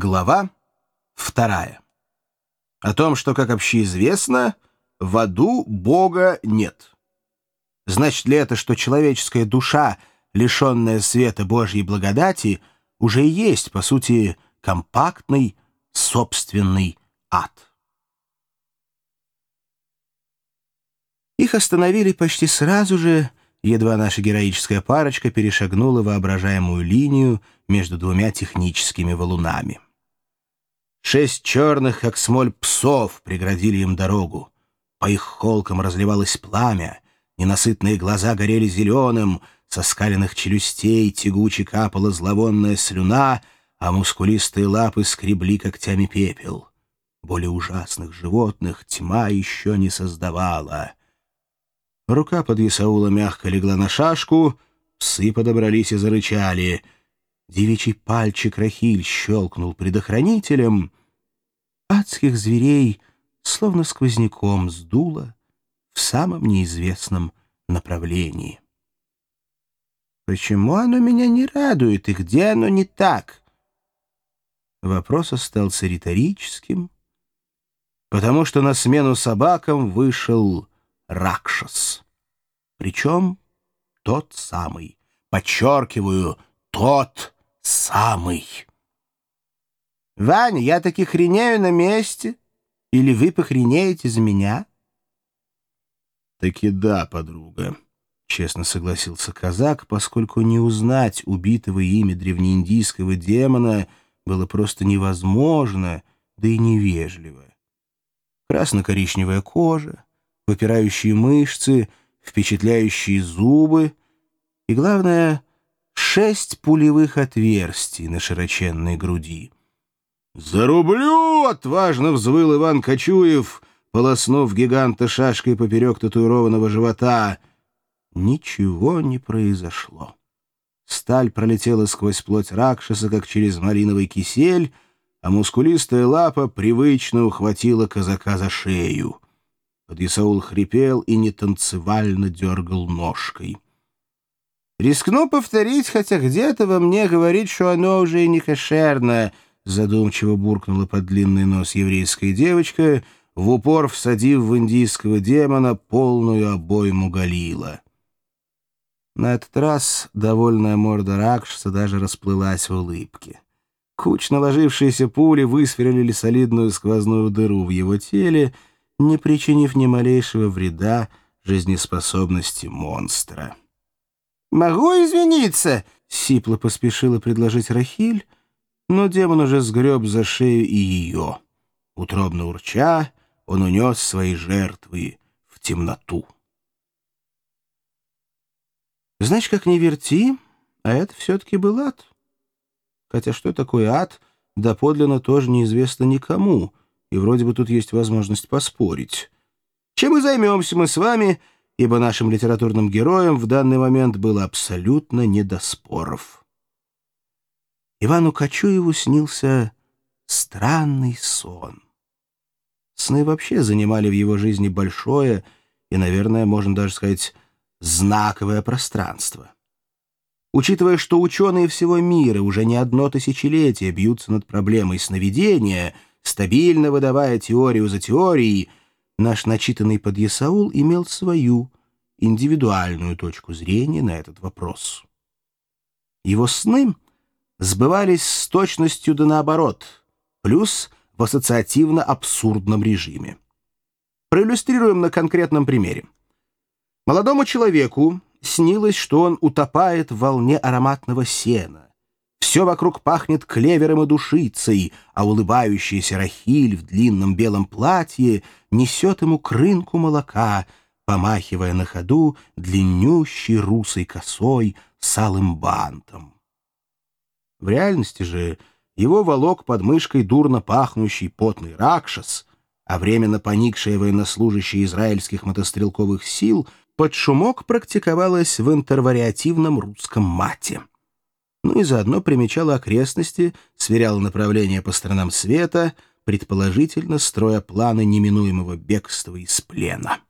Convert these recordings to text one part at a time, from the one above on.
Глава вторая. О том, что, как общеизвестно, в аду Бога нет. Значит ли это, что человеческая душа, лишенная света Божьей благодати, уже и есть, по сути, компактный, собственный ад? Их остановили почти сразу же, едва наша героическая парочка перешагнула воображаемую линию между двумя техническими валунами. Шесть черных, как смоль, псов преградили им дорогу. По их холкам разливалось пламя, ненасытные глаза горели зеленым, со скаленных челюстей тягуче капала зловонная слюна, а мускулистые лапы скребли когтями пепел. Более ужасных животных тьма еще не создавала — Рука под Исаула мягко легла на шашку, псы подобрались и зарычали. Девичий пальчик Рахиль щелкнул предохранителем. Адских зверей словно сквозняком сдуло в самом неизвестном направлении. «Почему оно меня не радует, и где оно не так?» Вопрос остался риторическим, потому что на смену собакам вышел Ракшас. Причем тот самый. Подчеркиваю, тот самый. «Ваня, я таки хренею на месте? Или вы похренеете за меня?» «Таки да, подруга», — честно согласился казак, поскольку не узнать убитого ими древнеиндийского демона было просто невозможно, да и невежливо. Красно-коричневая кожа, выпирающие мышцы, впечатляющие зубы и, главное, шесть пулевых отверстий на широченной груди. «Зарублю!» — отважно взвыл Иван Кочуев, полоснув гиганта шашкой поперек татуированного живота. Ничего не произошло. Сталь пролетела сквозь плоть Ракшаса, как через малиновый кисель, а мускулистая лапа привычно ухватила казака за шею. Подъясаул хрипел и нетанцевально дергал ножкой. «Рискну повторить, хотя где-то во мне говорит, что оно уже и не кошерное», задумчиво буркнула под длинный нос еврейская девочка, в упор всадив в индийского демона полную обойму Галила. На этот раз довольная морда Ракшса даже расплылась в улыбке. Кучно ложившиеся пули высверлили солидную сквозную дыру в его теле — не причинив ни малейшего вреда жизнеспособности монстра. «Могу извиниться?» — сипло поспешила предложить Рахиль, но демон уже сгреб за шею и ее. Утробно урча, он унес свои жертвы в темноту. Знаешь, как не верти, а это все-таки был ад. Хотя что такое ад, доподлинно тоже неизвестно никому — и вроде бы тут есть возможность поспорить. Чем и займемся мы с вами, ибо нашим литературным героям в данный момент было абсолютно не до споров. Ивану Кочуеву снился странный сон. Сны вообще занимали в его жизни большое и, наверное, можно даже сказать, знаковое пространство. Учитывая, что ученые всего мира уже не одно тысячелетие бьются над проблемой сновидения — стабильно выдавая теорию за теорией, наш начитанный подъясаул имел свою индивидуальную точку зрения на этот вопрос. Его сны сбывались с точностью да наоборот, плюс в ассоциативно-абсурдном режиме. Проиллюстрируем на конкретном примере. Молодому человеку снилось, что он утопает в волне ароматного сена, все вокруг пахнет клевером и душицей, а улыбающаяся Рахиль в длинном белом платье несет ему крынку молока, помахивая на ходу длиннющей русой косой с алым бантом. В реальности же его волок под мышкой дурно пахнущий потный ракшас, а временно поникшая военнослужащая израильских мотострелковых сил под шумок практиковалась в интервариативном русском мате ну и заодно примечала окрестности, сверяла направление по сторонам света, предположительно строя планы неминуемого бегства из плена.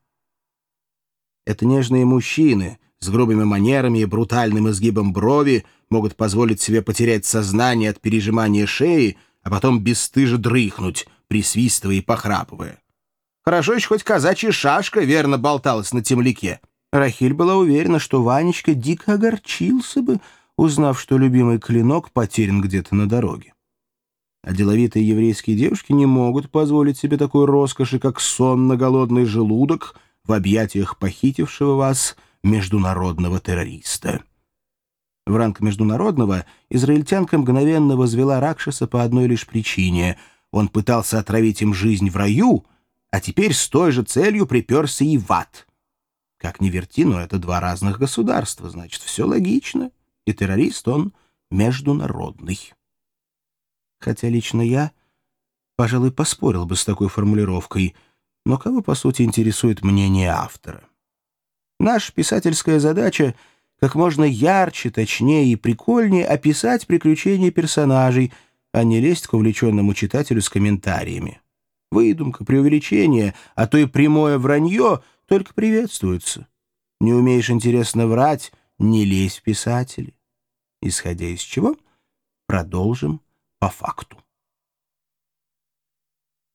Это нежные мужчины с грубыми манерами и брутальным изгибом брови могут позволить себе потерять сознание от пережимания шеи, а потом бесстыже дрыхнуть, присвистывая и похрапывая. Хорошо еще хоть казачья шашка верно болталась на темляке. Рахиль была уверена, что Ванечка дико огорчился бы, узнав, что любимый клинок потерян где-то на дороге. А деловитые еврейские девушки не могут позволить себе такой роскоши, как сон на голодный желудок в объятиях похитившего вас международного террориста. В ранг международного израильтянка мгновенно возвела Ракшаса по одной лишь причине. Он пытался отравить им жизнь в раю, а теперь с той же целью приперся и в ад. Как ни верти, но это два разных государства, значит, все логично, и террорист он международный. Хотя лично я, пожалуй, поспорил бы с такой формулировкой, но кого, по сути, интересует мнение автора? Наша писательская задача — как можно ярче, точнее и прикольнее описать приключения персонажей, а не лезть к увлеченному читателю с комментариями. Выдумка, преувеличение, а то и прямое вранье только приветствуются. Не умеешь интересно врать — не лезь в писатели. Исходя из чего, продолжим по факту.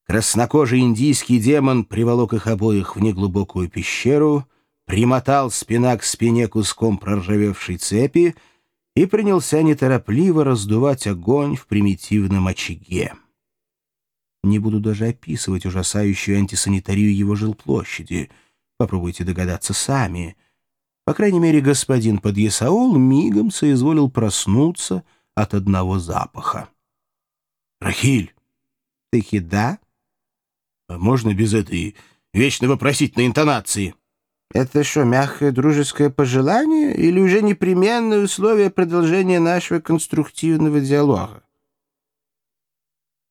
Краснокожий индийский демон приволок их обоих в неглубокую пещеру, примотал спина к спине куском проржавевшей цепи и принялся неторопливо раздувать огонь в примитивном очаге. Не буду даже описывать ужасающую антисанитарию его жилплощади. Попробуйте догадаться сами. По крайней мере, господин Подъясаул мигом соизволил проснуться от одного запаха. «Рахиль!» «Таки да?» «А можно без этой вечно вопросительной интонации?» «Это что, мягкое дружеское пожелание или уже непременное условие продолжения нашего конструктивного диалога?»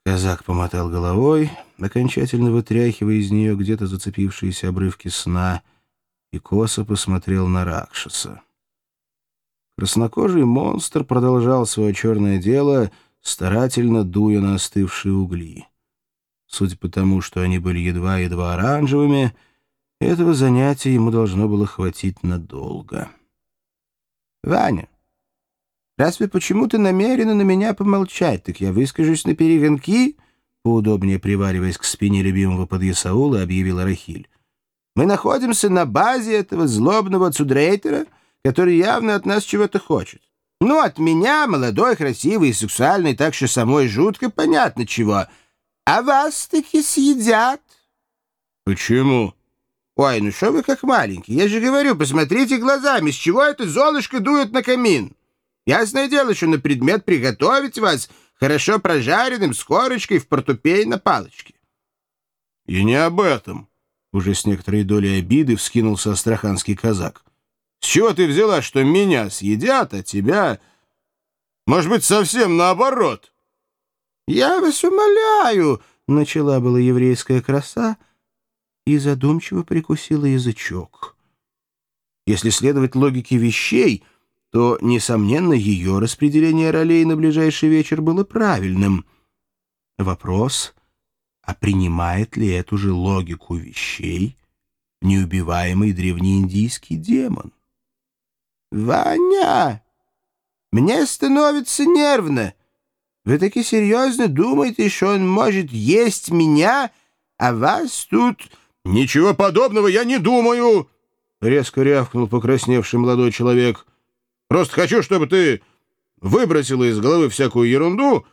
Казак помотал головой, окончательно вытряхивая из нее где-то зацепившиеся обрывки сна, и косо посмотрел на Ракшаса. Краснокожий монстр продолжал свое черное дело, старательно дуя на остывшие угли. Судя по тому, что они были едва-едва оранжевыми, этого занятия ему должно было хватить надолго. «Ваня, разве почему ты намерена на меня помолчать? Так я выскажусь на перегонки?» Поудобнее привариваясь к спине любимого подъясаула, объявила Рахиль. «Мы находимся на базе этого злобного цудрейтера, который явно от нас чего-то хочет. Ну, от меня, молодой, красивый и сексуальный, так что самой жутко понятно чего. А вас таки съедят». «Почему?» «Ой, ну что вы как маленький? Я же говорю, посмотрите глазами, с чего это золушка дует на камин? Ясное дело, что на предмет приготовить вас хорошо прожаренным с корочкой в портупей на палочке». «И не об этом», — уже с некоторой долей обиды вскинулся астраханский казак. «С чего ты взяла, что меня съедят, а тебя, может быть, совсем наоборот?» «Я вас умоляю», — начала была еврейская краса, — и задумчиво прикусила язычок. Если следовать логике вещей, то, несомненно, ее распределение ролей на ближайший вечер было правильным. Вопрос, а принимает ли эту же логику вещей неубиваемый древнеиндийский демон? «Ваня, мне становится нервно. Вы таки серьезно думаете, что он может есть меня, а вас тут...» «Ничего подобного я не думаю!» — резко рявкнул покрасневший молодой человек. «Просто хочу, чтобы ты выбросила из головы всякую ерунду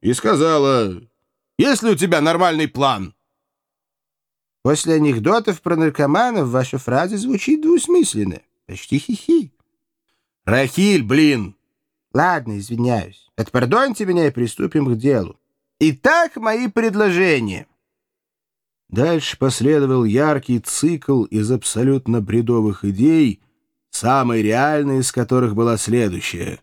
и сказала, есть ли у тебя нормальный план?» После анекдотов про наркоманов ваша фраза звучит двусмысленно. Почти хихи. «Рахиль, блин!» «Ладно, извиняюсь. Отпардоньте меня и приступим к делу. Итак, мои предложения». Дальше последовал яркий цикл из абсолютно бредовых идей, самой реальной из которых была следующая.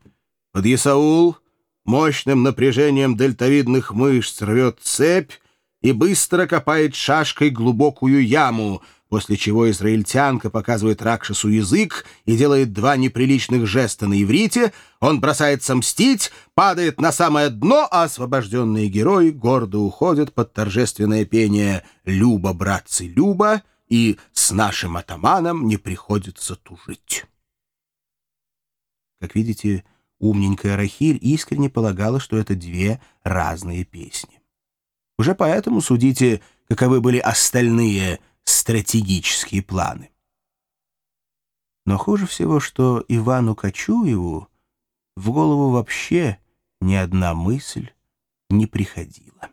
Подъясаул мощным напряжением дельтовидных мышц рвет цепь и быстро копает шашкой глубокую яму — после чего израильтянка показывает Ракшасу язык и делает два неприличных жеста на иврите, он бросается мстить, падает на самое дно, а освобожденные герои гордо уходят под торжественное пение «Люба, братцы, Люба!» и «С нашим атаманом не приходится тужить». Как видите, умненькая Рахиль искренне полагала, что это две разные песни. Уже поэтому судите, каковы были остальные стратегические планы. Но хуже всего, что Ивану Кочуеву в голову вообще ни одна мысль не приходила.